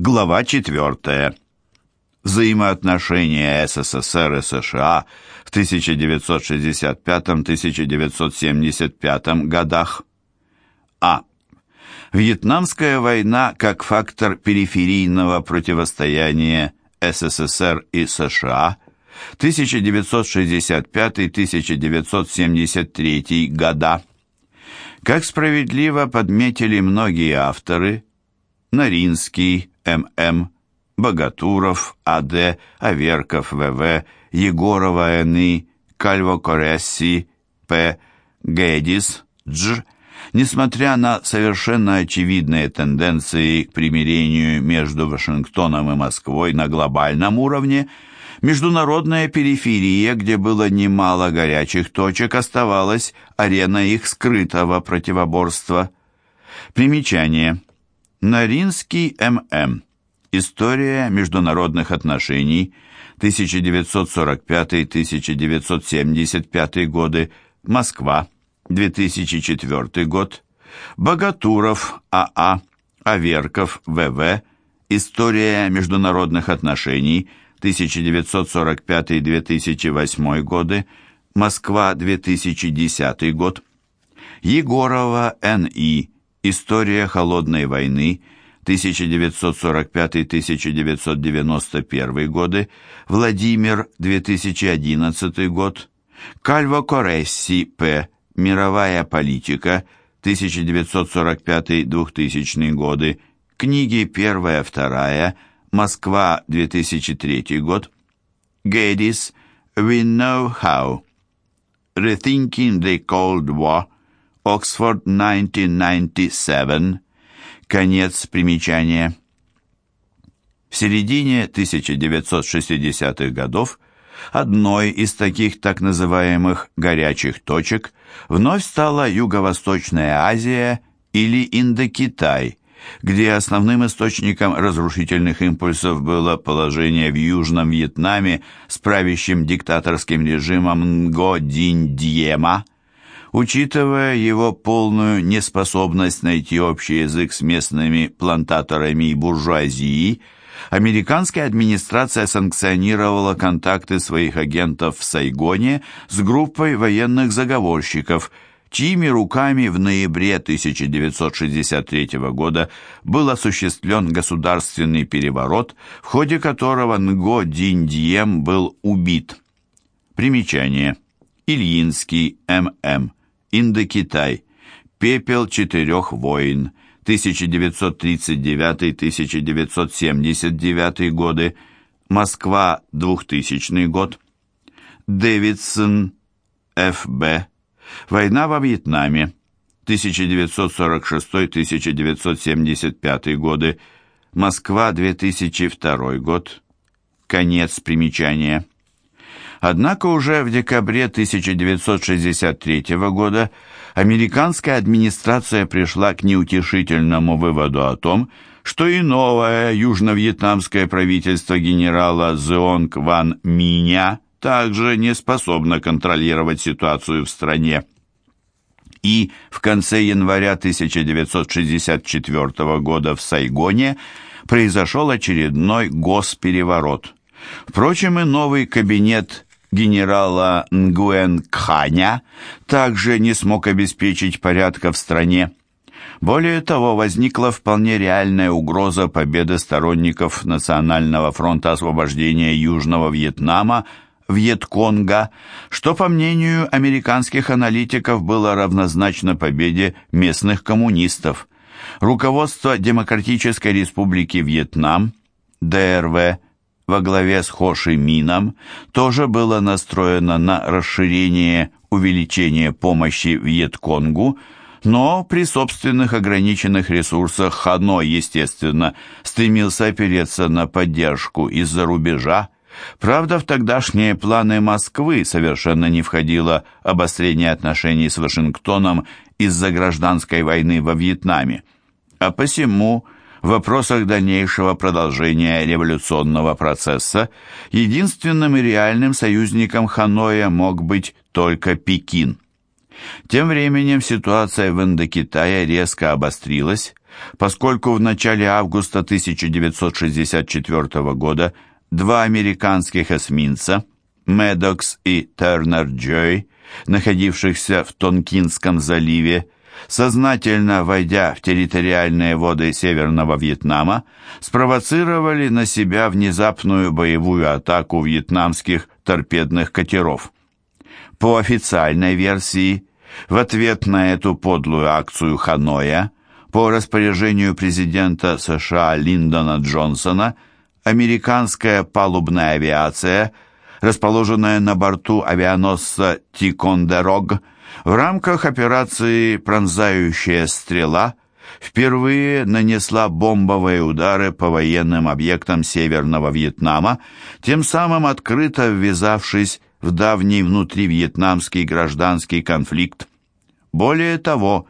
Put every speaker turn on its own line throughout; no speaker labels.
Глава 4. Взаимоотношения СССР и США в 1965-1975 годах. А. Вьетнамская война как фактор периферийного противостояния СССР и США 1965-1973 года. Как справедливо подметили многие авторы, Наринский, М.М., Богатуров, А.Д., Аверков, В.В., Егорова, Н.И., Кальво-Коресси, П., Гедис, Дж., несмотря на совершенно очевидные тенденции к примирению между Вашингтоном и Москвой на глобальном уровне, международная периферия, где было немало горячих точек, оставалась ареной их скрытого противоборства. Примечание. Наринский М.М. История международных отношений 1945-1975 годы. Москва. 2004 год. Богатуров А.А. Аверков В.В. История международных отношений 1945-2008 годы. Москва. 2010 год. Егорова Н.И. История холодной войны 1945-1991 годы, Владимир, 2011 год, Кальво Коресси, П. Мировая политика, 1945-2000 годы, книги 1-2, Москва, 2003 год, Гедис, We Know How, Rethinking the Cold War, Оксфорд, 1997. Конец примечания. В середине 1960-х годов одной из таких так называемых «горячих точек» вновь стала Юго-Восточная Азия или Индокитай, где основным источником разрушительных импульсов было положение в Южном Вьетнаме с правящим диктаторским режимом Ngo Динь Дьема – Учитывая его полную неспособность найти общий язык с местными плантаторами и буржуазией, американская администрация санкционировала контакты своих агентов в Сайгоне с группой военных заговорщиков, чьими руками в ноябре 1963 года был осуществлен государственный переворот, в ходе которого Нго Диндьем был убит. Примечание. Ильинский, М.М. Индокитай. Пепел четырех войн. 1939-1979 годы. Москва, 2000 год. Дэвидсон, Ф.Б. Война во Вьетнаме. 1946-1975 годы. Москва, 2002 год. Конец примечания. Однако уже в декабре 1963 года американская администрация пришла к неутешительному выводу о том, что и новое южно-вьетнамское правительство генерала Зеонг Ван Миня также не способно контролировать ситуацию в стране. И в конце января 1964 года в Сайгоне произошел очередной госпереворот. Впрочем, и новый кабинет генерала Нгуэн Кханя также не смог обеспечить порядка в стране. Более того, возникла вполне реальная угроза победы сторонников Национального фронта освобождения Южного Вьетнама Вьетконга, что, по мнению американских аналитиков, было равнозначно победе местных коммунистов. Руководство Демократической Республики Вьетнам, ДРВ, во главе с Хо Ши Мином тоже было настроено на расширение, увеличение помощи Вьетконгу, но при собственных ограниченных ресурсах Ханой, естественно, стремился опереться на поддержку из-за рубежа. Правда, в тогдашние планы Москвы совершенно не входило обострение отношений с Вашингтоном из-за гражданской войны во Вьетнаме. А посему в вопросах дальнейшего продолжения революционного процесса единственным и реальным союзником Ханоя мог быть только Пекин. Тем временем ситуация в Индокитае резко обострилась, поскольку в начале августа 1964 года два американских эсминца «Медокс» и «Тернер Джой», находившихся в Тонкинском заливе, сознательно войдя в территориальные воды Северного Вьетнама, спровоцировали на себя внезапную боевую атаку вьетнамских торпедных катеров. По официальной версии, в ответ на эту подлую акцию Ханоя, по распоряжению президента США Линдона Джонсона, американская палубная авиация, расположенная на борту авианосца Тикондерог, в рамках операции «Пронзающая стрела» впервые нанесла бомбовые удары по военным объектам Северного Вьетнама, тем самым открыто ввязавшись в давний внутривьетнамский гражданский конфликт. Более того,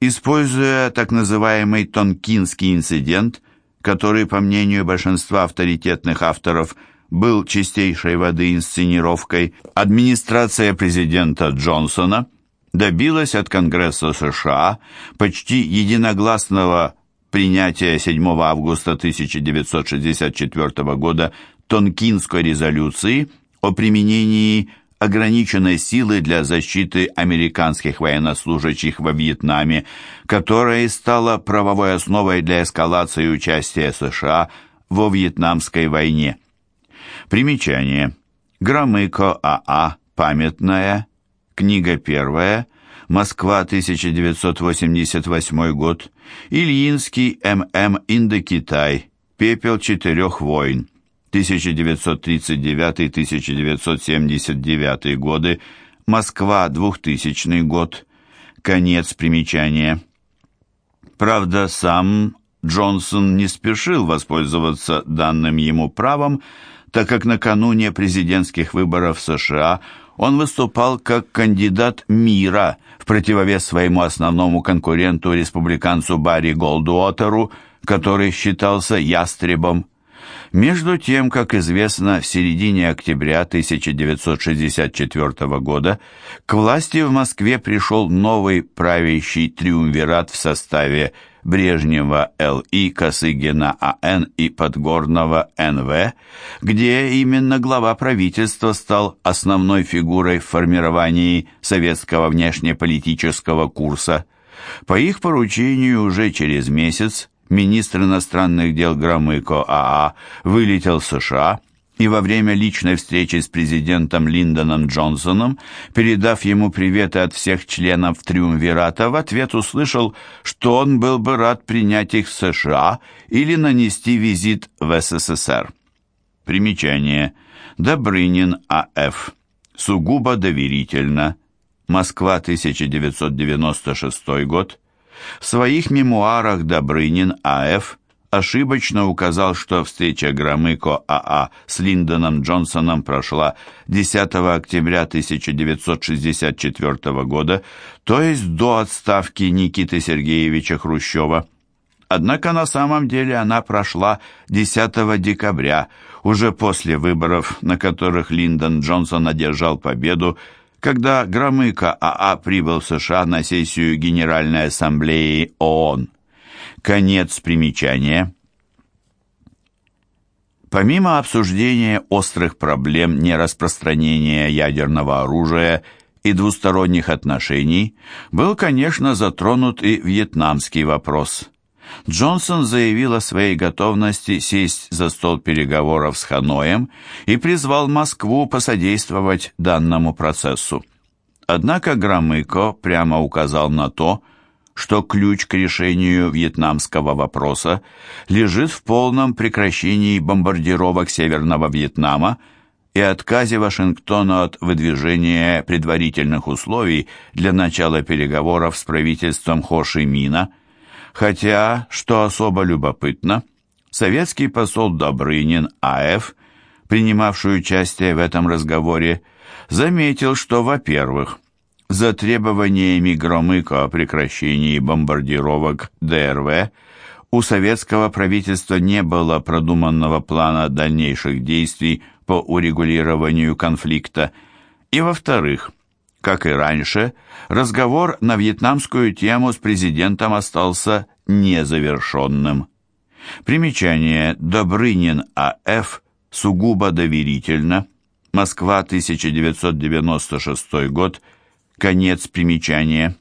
используя так называемый Тонкинский инцидент, который, по мнению большинства авторитетных авторов, был чистейшей воды инсценировкой, администрация президента Джонсона добилась от Конгресса США почти единогласного принятия 7 августа 1964 года Тонкинской резолюции о применении ограниченной силы для защиты американских военнослужащих во Вьетнаме, которая стала правовой основой для эскалации участия США во Вьетнамской войне. Примечание. Громыко АА, памятная, книга первая, Москва, 1988 год, Ильинский, ММ, Индокитай, Пепел четырех войн. 1939-1979 годы, Москва, 2000 год, конец примечания. Правда, сам Джонсон не спешил воспользоваться данным ему правом, так как накануне президентских выборов США он выступал как кандидат мира в противовес своему основному конкуренту, республиканцу Барри Голдуотеру, который считался ястребом между тем, как известно, в середине октября 1964 года к власти в Москве пришел новый правящий триумвират в составе Брежнева Л.И., Косыгина А.Н. и Подгорного Н.В., где именно глава правительства стал основной фигурой в формировании советского внешнеполитического курса. По их поручению уже через месяц министр иностранных дел Громыко АА вылетел в США и во время личной встречи с президентом Линдоном Джонсоном, передав ему приветы от всех членов Триумвирата, в ответ услышал, что он был бы рад принять их в США или нанести визит в СССР. Примечание. Добрынин А.Ф. Сугубо доверительно. Москва, 1996 год. В своих мемуарах Добрынин А.Ф. ошибочно указал, что встреча Громыко А.А. с Линдоном Джонсоном прошла 10 октября 1964 года, то есть до отставки Никиты Сергеевича Хрущева. Однако на самом деле она прошла 10 декабря, уже после выборов, на которых Линдон Джонсон одержал победу когда Громыко АА прибыл в США на сессию Генеральной Ассамблеи ООН. Конец примечания. Помимо обсуждения острых проблем нераспространения ядерного оружия и двусторонних отношений, был, конечно, затронут и вьетнамский вопрос – Джонсон заявил о своей готовности сесть за стол переговоров с Ханоем и призвал Москву посодействовать данному процессу. Однако Громыко прямо указал на то, что ключ к решению вьетнамского вопроса лежит в полном прекращении бомбардировок Северного Вьетнама и отказе Вашингтона от выдвижения предварительных условий для начала переговоров с правительством Хо Ши Мина – Хотя, что особо любопытно, советский посол Добрынин А.Ф., принимавший участие в этом разговоре, заметил, что, во-первых, за требованиями Громыка о прекращении бомбардировок ДРВ у советского правительства не было продуманного плана дальнейших действий по урегулированию конфликта, и, во-вторых, как и раньше, разговор на вьетнамскую тему с президентом остался незавершенным. Примечание Добрынин А.Ф. сугубо доверительно. Москва, 1996 год. Конец примечания.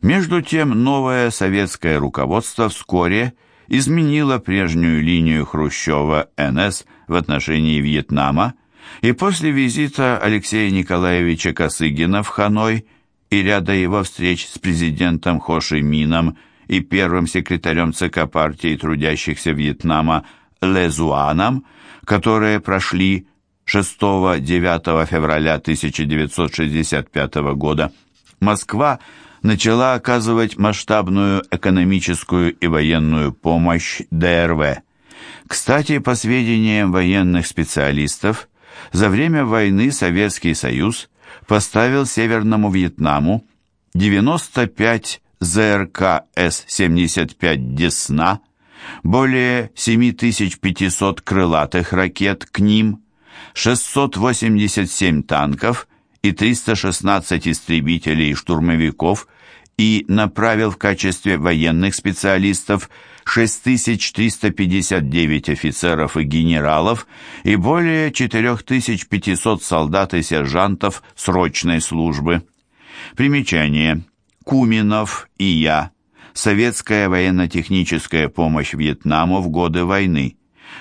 Между тем, новое советское руководство вскоре изменило прежнюю линию Хрущева НС в отношении Вьетнама, и после визита Алексея Николаевича Косыгина в Ханой и ряда его встреч с президентом Хо Ши Мином и первым секретарем ЦК партии трудящихся Вьетнама Лезуаном, которые прошли 6-9 февраля 1965 года, Москва начала оказывать масштабную экономическую и военную помощь ДРВ. Кстати, по сведениям военных специалистов, за время войны Советский Союз поставил Северному Вьетнаму 95 ЗРК С-75 «Десна», более 7500 крылатых ракет к ним, 687 танков и 316 истребителей и штурмовиков и направил в качестве военных специалистов 6359 офицеров и генералов и более 4500 солдат и сержантов срочной службы. Примечание. Куминов и я. Советская военно-техническая помощь Вьетнаму в годы войны.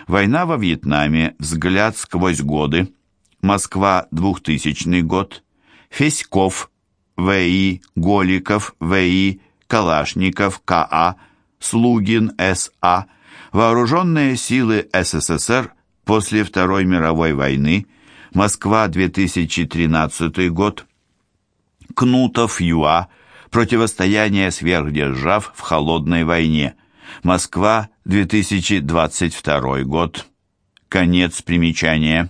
Война во Вьетнаме. Взгляд сквозь годы. Москва, 2000 год. Феськов, В.И., Голиков, В.И., Калашников, К.А., Слугин, С.А., Вооруженные силы СССР после Второй мировой войны, Москва, 2013 год, Кнутов, Юа, Противостояние сверхдержав в холодной войне, Москва, 2022 год, конец примечания.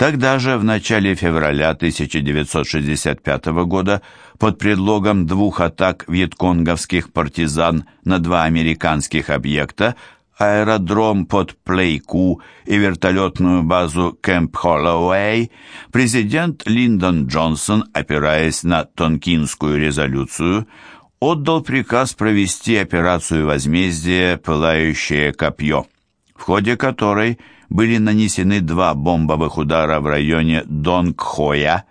Тогда же, в начале февраля 1965 года, под предлогом двух атак вьетконговских партизан на два американских объекта, аэродром под Плейку и вертолетную базу Кэмп Холлоуэй, президент Линдон Джонсон, опираясь на Тонкинскую резолюцию, отдал приказ провести операцию возмездия «Пылающее копье», в ходе которой – были нанесены два бомбовых удара в районе Донгхоя.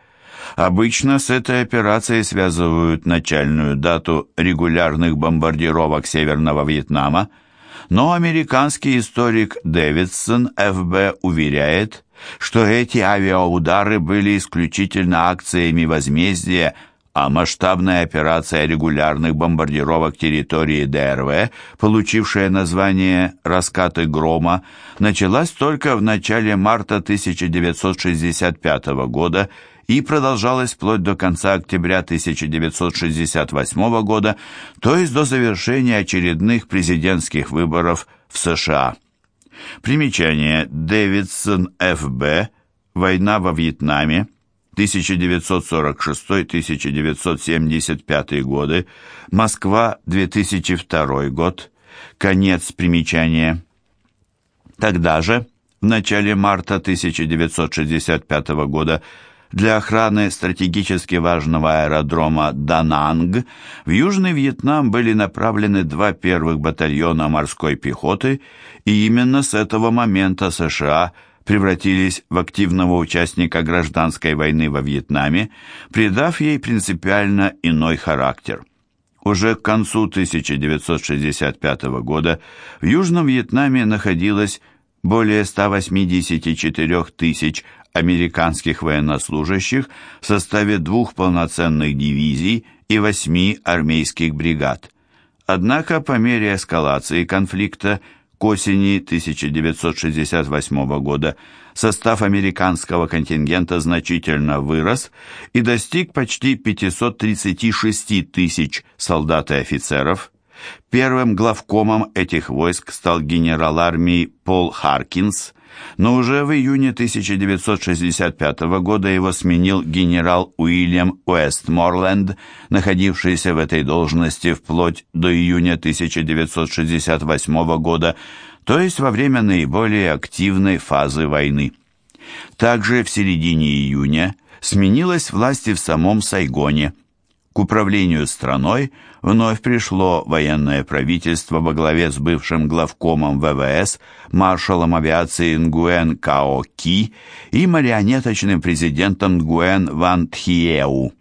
Обычно с этой операцией связывают начальную дату регулярных бомбардировок Северного Вьетнама, но американский историк Дэвидсон ФБ уверяет, что эти авиаудары были исключительно акциями возмездия а масштабная операция регулярных бомбардировок территории ДРВ, получившая название «Раскаты грома», началась только в начале марта 1965 года и продолжалась вплоть до конца октября 1968 года, то есть до завершения очередных президентских выборов в США. Примечание Дэвидсон Ф.Б. «Война во Вьетнаме», 1946-1975 годы, Москва, 2002 год, конец примечания. Тогда же, в начале марта 1965 года, для охраны стратегически важного аэродрома Дананг в Южный Вьетнам были направлены два первых батальона морской пехоты, и именно с этого момента США – превратились в активного участника гражданской войны во Вьетнаме, придав ей принципиально иной характер. Уже к концу 1965 года в Южном Вьетнаме находилось более 184 тысяч американских военнослужащих в составе двух полноценных дивизий и восьми армейских бригад. Однако по мере эскалации конфликта к осени 1968 года состав американского контингента значительно вырос и достиг почти 536 тысяч солдат и офицеров. Первым главкомом этих войск стал генерал армии Пол Харкинс, но уже в июне 1965 года его сменил генерал Уильям Уэстморленд, находившийся в этой должности вплоть до июня 1968 года, то есть во время наиболее активной фазы войны. Также в середине июня сменилась власть и в самом Сайгоне. К управлению страной вновь пришло военное правительство во главе с бывшим главкомом ВВС, маршалом авиации Нгуэн Као Ки и марионеточным президентом Нгуэн Ван Тхиеу.